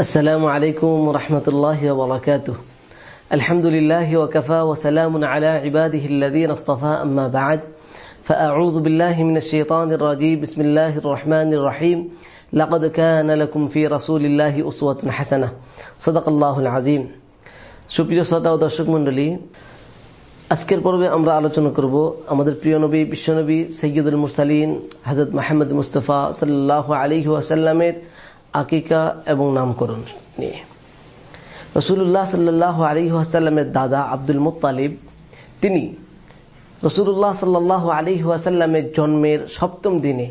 السلام عليكم ورحمة الله وبركاته الحمد لله وكفى وسلام على عباده الذين اصطفى أما بعد فأعوذ بالله من الشيطان الرجيم بسم الله الرحمن الرحيم لقد كان لكم في رسول الله أسوة حسنة صدق الله العظيم সুপ্রিয় শ্রোতা ও দর্শক মন্ডলী আজকের পর্বে আমরা আলোচনা করব আমাদের প্রিয় নবী বিশ্বনবী সৈয়দুল মুরসালিন হজরত মাহমদ মুস্তফা সাল্লাহ আলী ওয়াসাল্লামের আকিকা এবং নামকরণ নিয়ে। রসুল্লাহ সাল্লাহ আলী ওয়াসাল্লামের দাদা আব্দুল মুতালিব তিনি রসুল্লাহ সাল্লাহ আলী ওয়াসাল্লামের জন্মের সপ্তম দিনে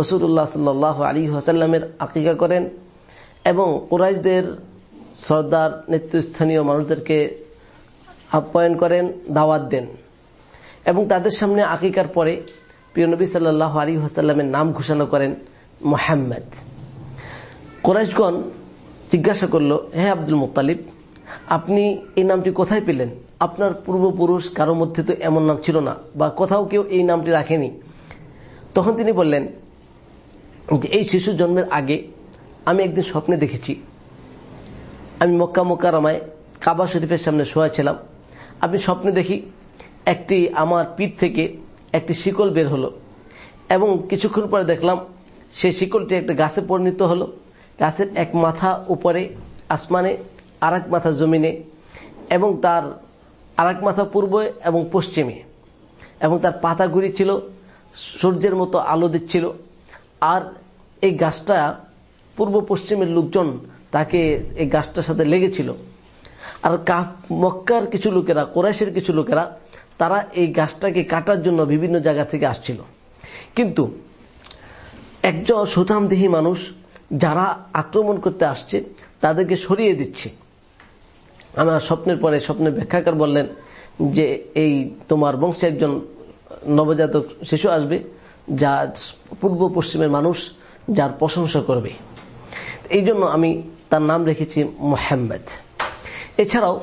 রসুল্লাহ সাল্লাহ আলী ওয়াসাল্লামের আকিকা করেন এবং কোরাইশদের সর্দার নেতৃস্থানীয় মানুষদেরকে আপ্যায়ন করেন, দাওয়াত দেন এবং তাদের সামনে আকিকার পরে প্রিয় নবী সাল্লাহ আলী হাসাল্লামের নাম ঘোষণা করেন মোহাম্মদ। কোরাইশগণ জিজ্ঞাসা করল, হে আব্দুল মুতালিব আপনি এই নামটি কোথায় পেলেন? আপনার পূর্বপুরুষ কারও মধ্যে তো এমন নাম ছিল না, বা কোথাও কেউ এই নামটি রাখেনি? তখন তিনি বললেন, যে এই শিশু জন্মের আগে আমি একদিন স্বপ্নে দেখেছি। আমি মক্কা মোকারামায় কাবা শরীফের সামনে শোয়া ছিলাম। আমি স্বপ্নে দেখি একটি আমার পিঠ থেকে একটি শিকল বের হলো এবং কিছুক্ষণ পরে দেখলাম সেই শিকলটি একটা গাছে পরিণত হলো। গাছের এক মাথা উপরে আসমানে আর মাথা জমিনে এবং তার আর মাথা পূর্বে এবং পশ্চিমে এবং তার পাতাগুলি ছিল সূর্যের মতো আলো দিচ্ছিল। আর এই গাছটা পূর্ব পশ্চিমের লোকজন তাকে এই গাছটার সাথে লেগেছিল। আর মক্কার কিছু লোকেরা, কোরাইশের কিছু লোকেরা, তারা এই গাছটাকে কাটার জন্য বিভিন্ন জায়গা থেকে আসছিল। কিন্তু একজন সুতামদেহী মানুষ যারা আক্রমণ করতে আসছে, তাদেরকে সরিয়ে দিচ্ছে। আমার স্বপ্নের পরে স্বপ্নের ব্যাখ্যাকার বললেন যে, এই তোমার বংশে একজন নবজাতক শিশু আসবে, যা পূর্ব পশ্চিমের মানুষ, যার প্রশংসা করবে। এই জন্য আমি তার নাম রেখেছি মোহাম্মদ। এছাড়াও,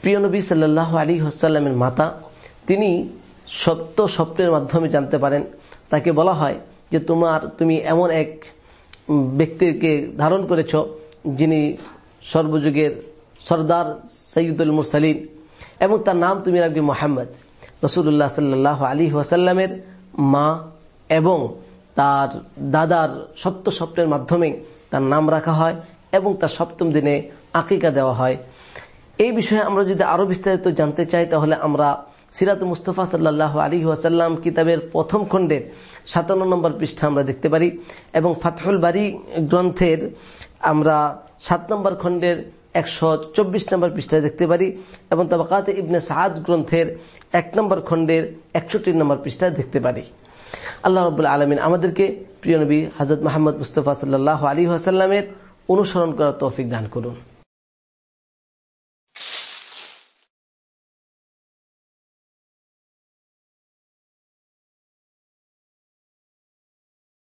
প্রিয় নবী সাল্লাহ আলী হাসাল্লামের মাতা, তিনি সত্য স্বপ্নের মাধ্যমে জানতে পারেন। তাকে বলা হয় যে, তোমার, তুমি এমন এক ব্যক্তিকে ধারণ করেছ, যিনি সর্বযুগের সর্দার সৈয়দুল মুরসালিন, এবং তার নাম তুমি রাখবে মোহাম্মদ রসুল্লাহ সাল্লাহ আলী ওয়াসাল্লামের মা এবং তার দাদার সত্য স্বপ্নের মাধ্যমে তার নাম রাখা হয় এবং তার সপ্তম দিনে আকিকা দেওয়া হয়। এই বিষয়ে আমরা যদি আরও বিস্তারিত জানতে চাই, তাহলে আমরা সিরাত মুস্তফা সাল্লাহ আলী ওয়াসাল্লাম কিতাবের প্রথম খণ্ডের সাতান্ন নম্বর পৃষ্ঠা আমরা দেখতে পারি এবং ফাতহুল বাড়ি গ্রন্থের আমরা সাত নম্বর খণ্ডের একশো চব্বিশ নম্বর পৃষ্ঠায় দেখতে পারি এবং তাবাকাতে ইবনে সাদ গ্রন্থের এক নম্বর খণ্ডের একষট্টি নম্বর পৃষ্ঠায় দেখতে পারি। আল্লাহ রবুল্লা আলমিন আমাদেরকে প্রিয় নবী হজরত মাহমদ মুস্তফা সাল্লাহ আলী ওয়াসাল্লামের অনুসরণ করার তৌফিক দান করুন।